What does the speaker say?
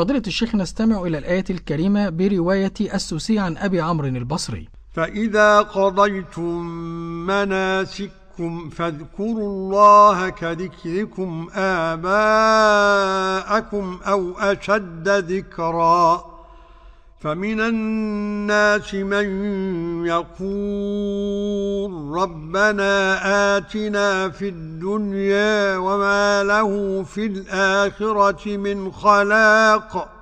فضيلة الشيخ نستمع إلى الآية الكريمة برواية السوسي عن أبي عمرو البصري. فإذا قضيتم مناسككم فاذكروا الله كذكركم آباءكم أو أشد ذكرًا. فمن الناس من يقول ربنا آتنا في الدنيا وما له في الآخرة من خلاق.